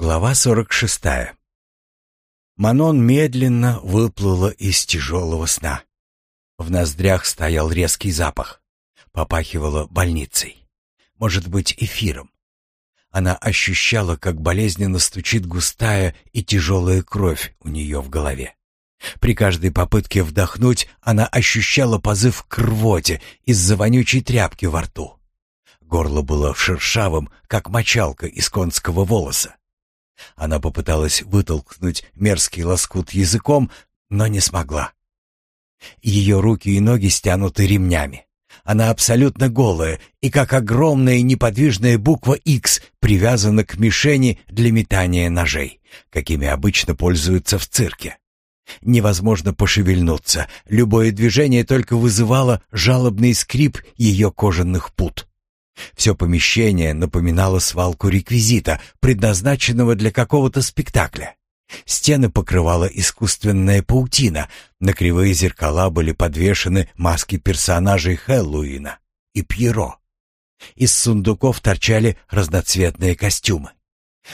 Глава 46. Манон медленно выплыла из тяжелого сна. В ноздрях стоял резкий запах. Попахивало больницей. Может быть, эфиром. Она ощущала, как болезненно стучит густая и тяжелая кровь у нее в голове. При каждой попытке вдохнуть она ощущала позыв к рвоте из-за вонючей тряпки во рту. Горло было шершавым, как мочалка из конского волоса. Она попыталась вытолкнуть мерзкий лоскут языком, но не смогла. Ее руки и ноги стянуты ремнями. Она абсолютно голая и как огромная неподвижная буква X привязана к мишени для метания ножей, какими обычно пользуются в цирке. Невозможно пошевельнуться, любое движение только вызывало жалобный скрип ее кожаных пут. Все помещение напоминало свалку реквизита, предназначенного для какого-то спектакля. Стены покрывала искусственная паутина, на кривые зеркала были подвешены маски персонажей Хэллоуина и Пьеро. Из сундуков торчали разноцветные костюмы.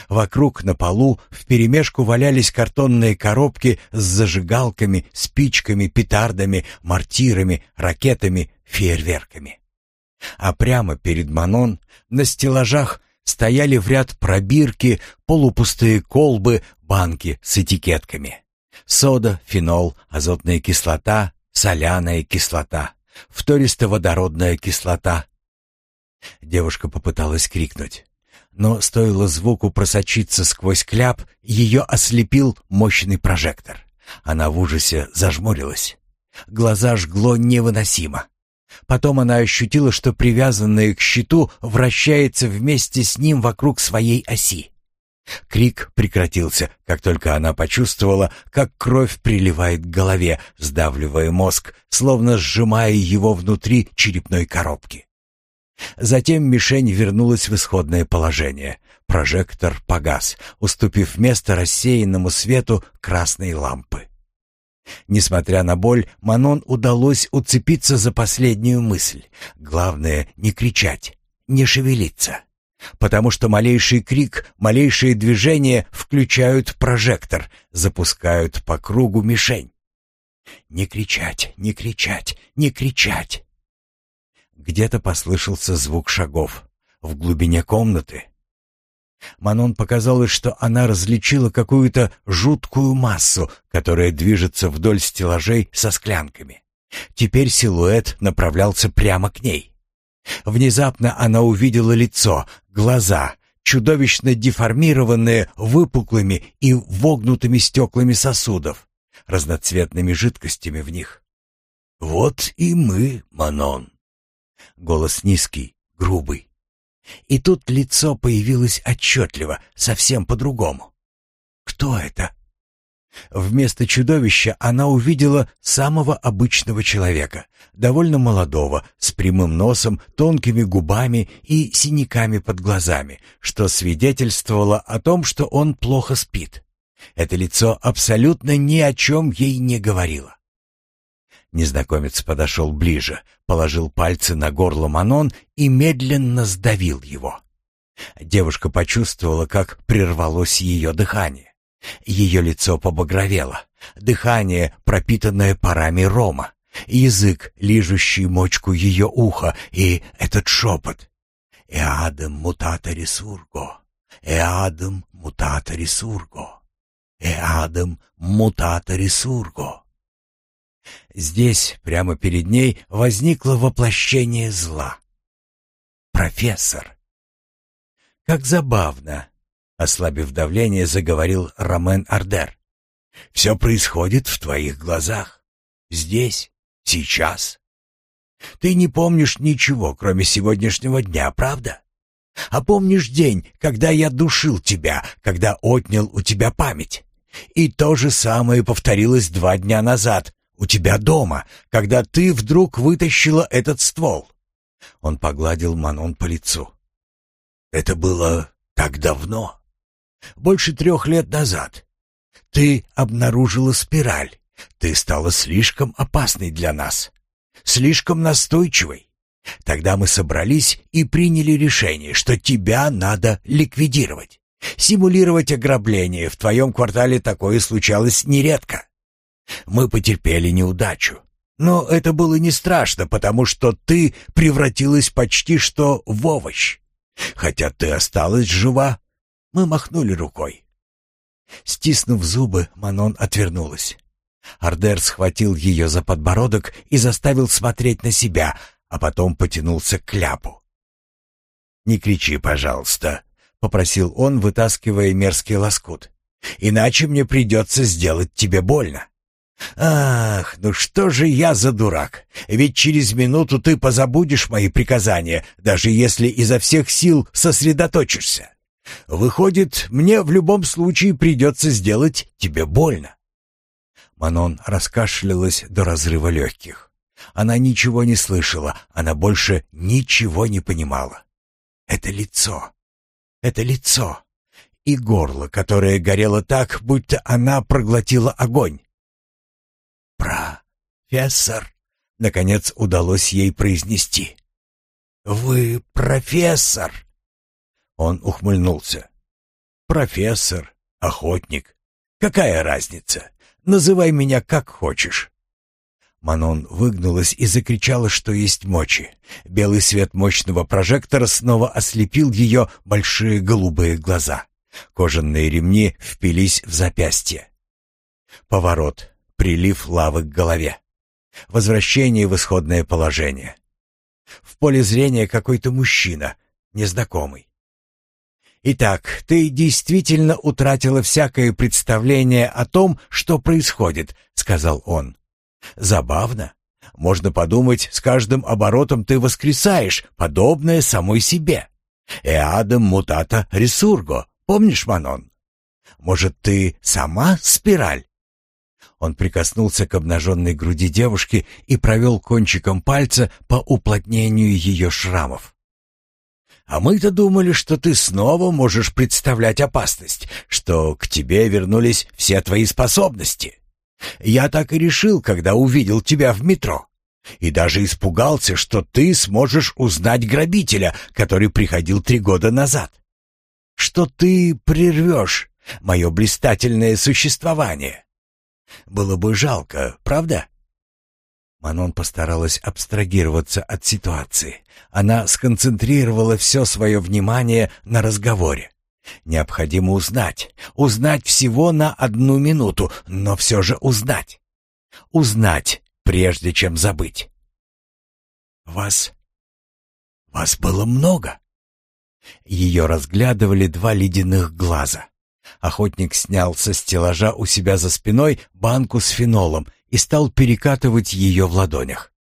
Вокруг на полу вперемешку валялись картонные коробки с зажигалками, спичками, петардами, мортирами, ракетами, фейерверками. А прямо перед Манон на стеллажах стояли в ряд пробирки, полупустые колбы, банки с этикетками. Сода, фенол, азотная кислота, соляная кислота, втористоводородная кислота. Девушка попыталась крикнуть. Но стоило звуку просочиться сквозь кляп, ее ослепил мощный прожектор. Она в ужасе зажмурилась. Глаза жгло невыносимо. Потом она ощутила, что привязанная к щиту вращается вместе с ним вокруг своей оси. Крик прекратился, как только она почувствовала, как кровь приливает к голове, сдавливая мозг, словно сжимая его внутри черепной коробки. Затем мишень вернулась в исходное положение. Прожектор погас, уступив место рассеянному свету красной лампы. Несмотря на боль, Манон удалось уцепиться за последнюю мысль. Главное — не кричать, не шевелиться. Потому что малейший крик, малейшие движения включают прожектор, запускают по кругу мишень. Не кричать, не кричать, не кричать. Где-то послышался звук шагов. В глубине комнаты Манон показалось, что она различила какую-то жуткую массу, которая движется вдоль стеллажей со склянками. Теперь силуэт направлялся прямо к ней. Внезапно она увидела лицо, глаза, чудовищно деформированные выпуклыми и вогнутыми стеклами сосудов, разноцветными жидкостями в них. «Вот и мы, Манон!» Голос низкий, грубый. И тут лицо появилось отчетливо, совсем по-другому. Кто это? Вместо чудовища она увидела самого обычного человека, довольно молодого, с прямым носом, тонкими губами и синяками под глазами, что свидетельствовало о том, что он плохо спит. Это лицо абсолютно ни о чем ей не говорило. Незнакомец подошел ближе, положил пальцы на горло Манон и медленно сдавил его. Девушка почувствовала, как прервалось ее дыхание. Ее лицо побагровело, дыхание, пропитанное парами рома, язык, лижущий мочку ее уха, и этот шепот. «Эадем мутатори сурго! Эадем мутатори сурго! Эадем мутатори сурго!» Здесь, прямо перед ней, возникло воплощение зла. Профессор. Как забавно, ослабив давление, заговорил Ромен Ардер. Все происходит в твоих глазах. Здесь, сейчас. Ты не помнишь ничего, кроме сегодняшнего дня, правда? А помнишь день, когда я душил тебя, когда отнял у тебя память? И то же самое повторилось два дня назад, у тебя дома, когда ты вдруг вытащила этот ствол». Он погладил Манон по лицу. «Это было так давно. Больше трех лет назад. Ты обнаружила спираль. Ты стала слишком опасной для нас. Слишком настойчивой. Тогда мы собрались и приняли решение, что тебя надо ликвидировать. Симулировать ограбление в твоем квартале такое случалось нередко. Мы потерпели неудачу. Но это было не страшно, потому что ты превратилась почти что в овощ. Хотя ты осталась жива, мы махнули рукой. Стиснув зубы, Манон отвернулась. Ардер схватил ее за подбородок и заставил смотреть на себя, а потом потянулся к кляпу. «Не кричи, пожалуйста», — попросил он, вытаскивая мерзкий лоскут. «Иначе мне придется сделать тебе больно». «Ах, ну что же я за дурак? Ведь через минуту ты позабудешь мои приказания, даже если изо всех сил сосредоточишься. Выходит, мне в любом случае придется сделать тебе больно». Манон раскашлялась до разрыва легких. Она ничего не слышала, она больше ничего не понимала. Это лицо. Это лицо. И горло, которое горело так, будто она проглотила огонь. «Профессор!» — наконец удалось ей произнести. «Вы профессор!» Он ухмыльнулся. «Профессор, охотник. Какая разница? Называй меня как хочешь». Манон выгнулась и закричала, что есть мочи. Белый свет мощного прожектора снова ослепил ее большие голубые глаза. Кожаные ремни впились в запястье. Поворот, прилив лавы к голове. Возвращение в исходное положение. В поле зрения какой-то мужчина, незнакомый. «Итак, ты действительно утратила всякое представление о том, что происходит», — сказал он. «Забавно. Можно подумать, с каждым оборотом ты воскресаешь, подобное самой себе. Эадам мутата ресурго, помнишь, Манон? Может, ты сама спираль?» Он прикоснулся к обнаженной груди девушки и провел кончиком пальца по уплотнению ее шрамов. «А мы-то думали, что ты снова можешь представлять опасность, что к тебе вернулись все твои способности. Я так и решил, когда увидел тебя в метро. И даже испугался, что ты сможешь узнать грабителя, который приходил три года назад. Что ты прервешь мое блистательное существование. Было бы жалко, правда?» Манон постаралась абстрагироваться от ситуации. Она сконцентрировала все свое внимание на разговоре. Необходимо узнать. Узнать всего на одну минуту, но все же узнать. Узнать, прежде чем забыть. «Вас... вас было много?» Ее разглядывали два ледяных глаза. Охотник снял со стеллажа у себя за спиной банку с фенолом и стал перекатывать ее в ладонях.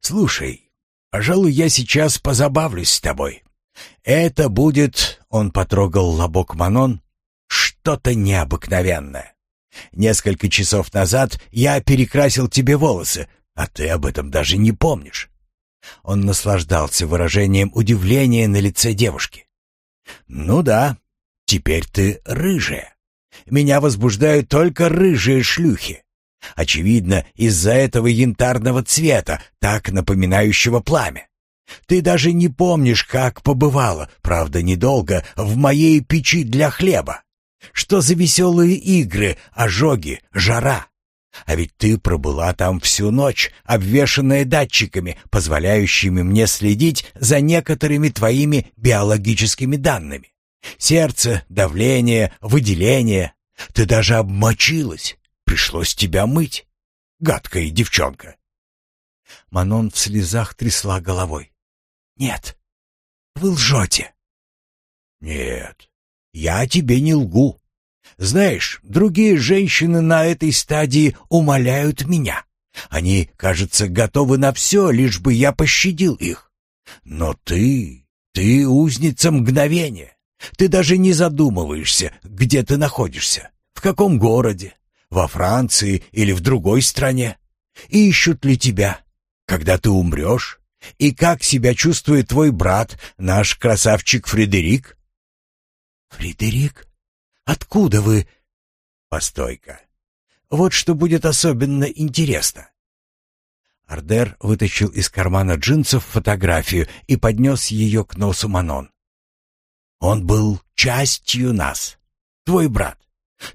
«Слушай, пожалуй, я сейчас позабавлюсь с тобой. Это будет...» — он потрогал лобок Манон. «Что-то необыкновенное. Несколько часов назад я перекрасил тебе волосы, а ты об этом даже не помнишь». Он наслаждался выражением удивления на лице девушки. «Ну да, Теперь ты рыжая. Меня возбуждают только рыжие шлюхи. Очевидно, из-за этого янтарного цвета, так напоминающего пламя. Ты даже не помнишь, как побывала, правда, недолго, в моей печи для хлеба. Что за веселые игры, ожоги, жара. А ведь ты пробыла там всю ночь, обвешанная датчиками, позволяющими мне следить за некоторыми твоими биологическими данными. Сердце, давление, выделение. Ты даже обмочилась. Пришлось тебя мыть. Гадкая девчонка. Манон в слезах трясла головой. «Нет, вы лжете». «Нет, я тебе не лгу. Знаешь, другие женщины на этой стадии умоляют меня. Они, кажется, готовы на все, лишь бы я пощадил их. Но ты, ты узница мгновения. Ты даже не задумываешься, где ты находишься, в каком городе, во Франции или в другой стране. И ищут ли тебя, когда ты умрешь? И как себя чувствует твой брат, наш красавчик Фредерик? Фредерик? Откуда вы? Постой-ка. Вот что будет особенно интересно. Ардер вытащил из кармана джинсов фотографию и поднес ее к носу Манон. Он был частью нас. Твой брат.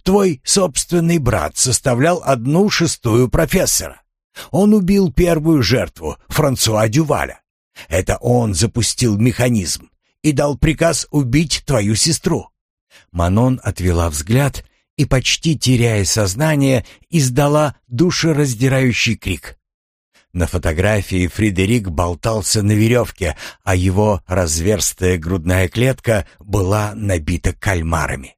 Твой собственный брат составлял одну шестую профессора. Он убил первую жертву, Франсуа Дюваля. Это он запустил механизм и дал приказ убить твою сестру. Манон отвела взгляд и, почти теряя сознание, издала душераздирающий крик. На фотографии Фредерик болтался на веревке, а его разверстая грудная клетка была набита кальмарами.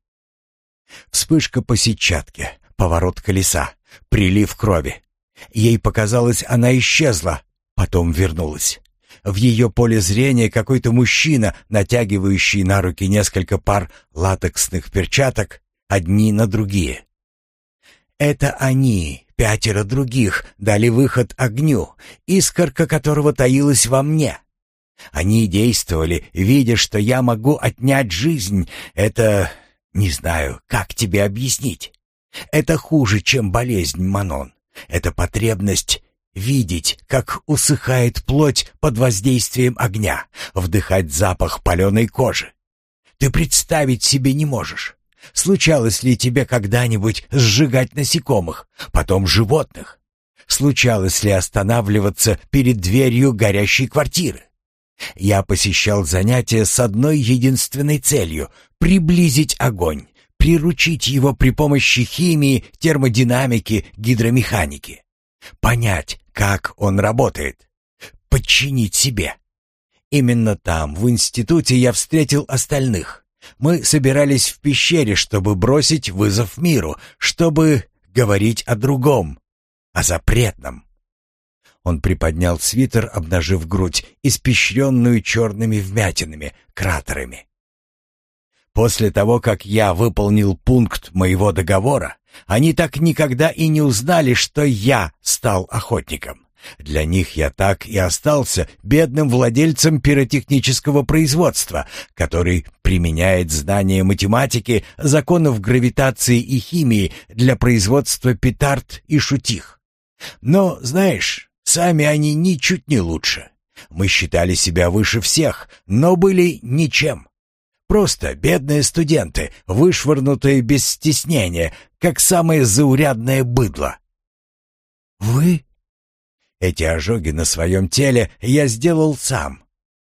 Вспышка по сетчатке, поворот колеса, прилив крови. Ей показалось, она исчезла, потом вернулась. В ее поле зрения какой-то мужчина, натягивающий на руки несколько пар латексных перчаток, одни на другие. Это они, пятеро других, дали выход огню, искорка которого таилась во мне. Они действовали, видя, что я могу отнять жизнь. Это... не знаю, как тебе объяснить. Это хуже, чем болезнь, Манон. Это потребность видеть, как усыхает плоть под воздействием огня, вдыхать запах паленой кожи. Ты представить себе не можешь. Случалось ли тебе когда-нибудь сжигать насекомых, потом животных? Случалось ли останавливаться перед дверью горящей квартиры? Я посещал занятия с одной единственной целью — приблизить огонь, приручить его при помощи химии, термодинамики, гидромеханики. Понять, как он работает. Подчинить себе. Именно там, в институте, я встретил остальных. Мы собирались в пещере, чтобы бросить вызов миру, чтобы говорить о другом, о запретном. Он приподнял свитер, обнажив грудь, испещренную черными вмятинами, кратерами. После того, как я выполнил пункт моего договора, они так никогда и не узнали, что я стал охотником. Для них я так и остался бедным владельцем пиротехнического производства, который применяет знания математики, законов гравитации и химии для производства петард и шутих. Но, знаешь, сами они ничуть не лучше. Мы считали себя выше всех, но были ничем. Просто бедные студенты, вышвырнутые без стеснения, как самое заурядное быдло. «Вы эти ожоги на своем теле я сделал сам.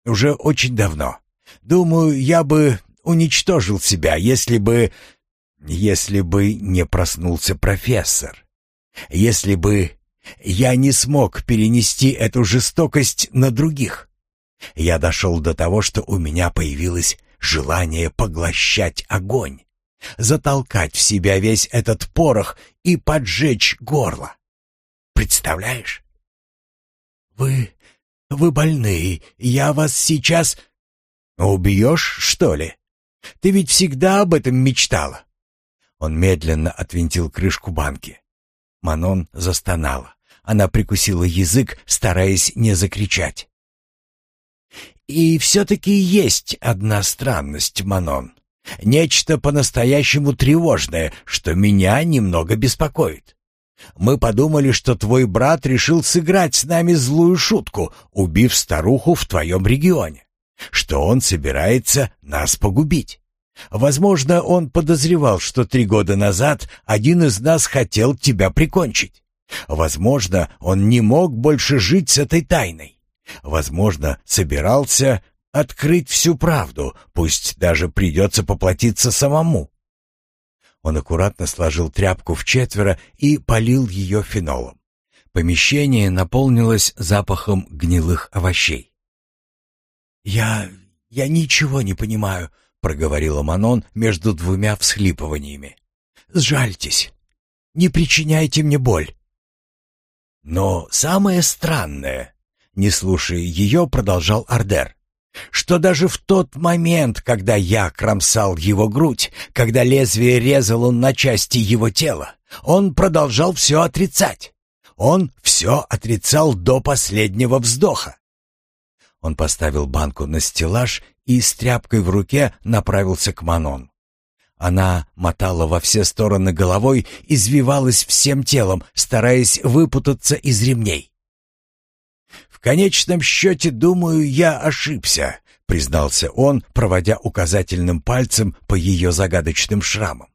Уже очень давно. Думаю, я бы уничтожил себя, если бы... Если бы не проснулся профессор. Если бы я не смог перенести эту жестокость на других. Я дошел до того, что у меня появилось желание поглощать огонь, затолкать в себя весь этот порох и поджечь горло. Представляешь? «Вы... вы больны. Я вас сейчас...» «Убьешь, что ли? Ты ведь всегда об этом мечтала». Он медленно отвинтил крышку банки. Манон застонала. Она прикусила язык, стараясь не закричать. «И все-таки есть одна странность, Манон. Нечто по-настоящему тревожное, что меня немного беспокоит. Мы подумали, что твой брат решил сыграть с нами злую шутку, убив старуху в твоем регионе. Что он собирается нас погубить. Возможно, он подозревал, что три года назад один из нас хотел тебя прикончить. Возможно, он не мог больше жить с этой тайной. Возможно, собирался открыть всю правду, пусть даже придется поплатиться самому. Он аккуратно сложил тряпку в четверо и полил ее фенолом. Помещение наполнилось запахом гнилых овощей. «Я... я ничего не понимаю», — проговорила Манон между двумя всхлипываниями. «Сжальтесь. Не причиняйте мне боль». «Но самое странное...» — не слушая ее, продолжал Ардер что даже в тот момент, когда я кромсал его грудь, когда лезвие резало на части его тела, он продолжал все отрицать. Он все отрицал до последнего вздоха. Он поставил банку на стеллаж и с тряпкой в руке направился к Манон. Она мотала во все стороны головой, извивалась всем телом, стараясь выпутаться из ремней конечном счете, думаю, я ошибся, признался он, проводя указательным пальцем по ее загадочным шрамам.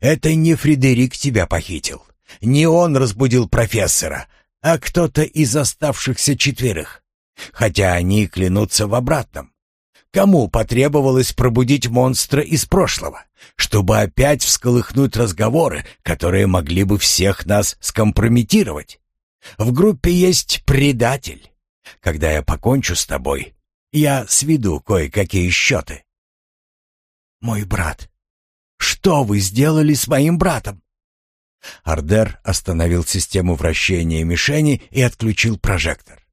«Это не Фредерик тебя похитил. Не он разбудил профессора, а кто-то из оставшихся четверых. Хотя они клянутся в обратном. Кому потребовалось пробудить монстра из прошлого, чтобы опять всколыхнуть разговоры, которые могли бы всех нас скомпрометировать? В группе есть предатель. Когда я покончу с тобой, я сведу кое-какие счеты. Мой брат. Что вы сделали с моим братом? Ардер остановил систему вращения мишени и отключил прожектор.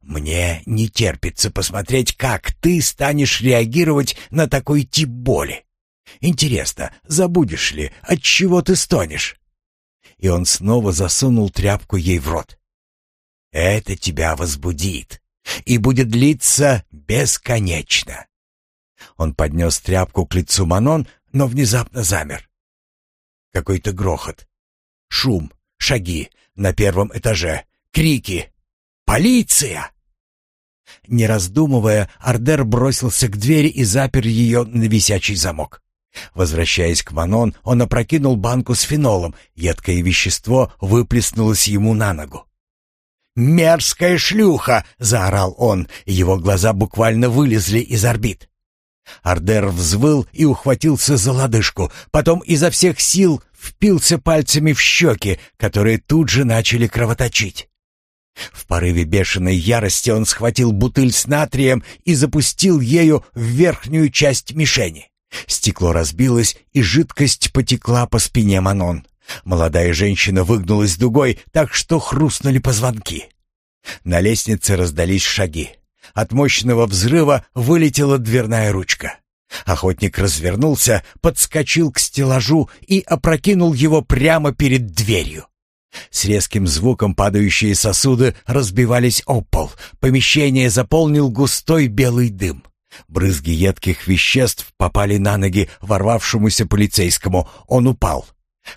«Мне не терпится посмотреть, как ты станешь реагировать на такой тип боли. Интересно, забудешь ли, от чего ты стонешь?» И он снова засунул тряпку ей в рот. «Это тебя возбудит и будет длиться бесконечно». Он поднес тряпку к лицу Манон, но внезапно замер. Какой-то грохот. Шум, шаги на первом этаже, крики. «Полиция!» Не раздумывая, Ардер бросился к двери и запер ее на висячий замок. Возвращаясь к Манон, он опрокинул банку с фенолом, едкое вещество выплеснулось ему на ногу. «Мерзкая шлюха!» — заорал он, его глаза буквально вылезли из орбит. Ардер взвыл и ухватился за лодыжку, потом изо всех сил впился пальцами в щеки, которые тут же начали кровоточить. В порыве бешеной ярости он схватил бутыль с натрием и запустил ею в верхнюю часть мишени. Стекло разбилось, и жидкость потекла по спине Манон. Молодая женщина выгнулась дугой, так что хрустнули позвонки. На лестнице раздались шаги. От мощного взрыва вылетела дверная ручка. Охотник развернулся, подскочил к стеллажу и опрокинул его прямо перед дверью. С резким звуком падающие сосуды разбивались об пол. Помещение заполнил густой белый дым. Брызги едких веществ попали на ноги ворвавшемуся полицейскому. Он упал.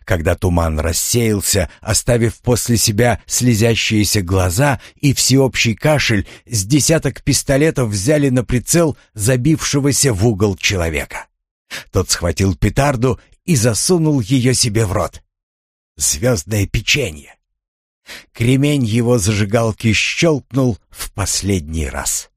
Когда туман рассеялся, оставив после себя слезящиеся глаза и всеобщий кашель, с десяток пистолетов взяли на прицел забившегося в угол человека. Тот схватил петарду и засунул ее себе в рот. Звездное печенье. Кремень его зажигалки щелкнул в последний раз.